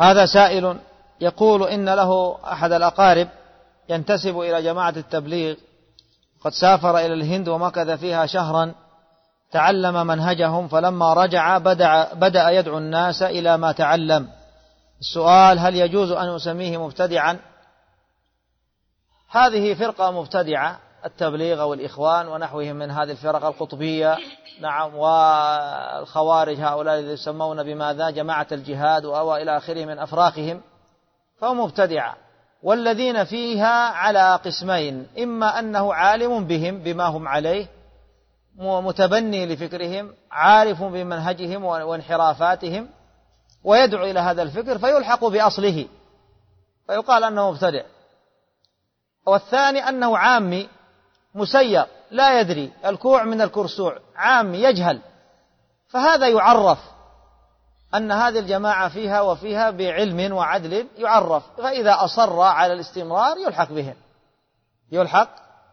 هذا سائل يقول إن له أحد الأقارب ينتسب إلى جماعة التبليغ قد سافر إلى الهند ومكث فيها شهرا تعلم منهجهم فلما رجع بدأ, بدأ يدعو الناس إلى ما تعلم. السؤال هل يجوز أن أسميه مبتدعا؟ هذه فرقة مبتدعة التبليغ أو الإخوان ونحوهم من هذه الفرق القطبية. نعم والخوارج هؤلاء الذين يسمون بماذا؟ جماعة الجهاد وأو إلى آخره من أفراقهم فهم مبتدعة. والذين فيها على قسمين إما أنه عالم بهم بما هم عليه متبني لفكرهم عارف بمنهجهم وانحرافاتهم ويدعو إلى هذا الفكر فيلحق بأصله فيقال أنه مبتدع. والثاني أنه عامي مسير لا يدري الكوع من الكرسوع عامي يجهل. فهذا يعرف أن هذه الجماعة فيها وفيها بعلم وعدل يعرف فإذا أصر على الاستمرار يلحق بهم. يلحق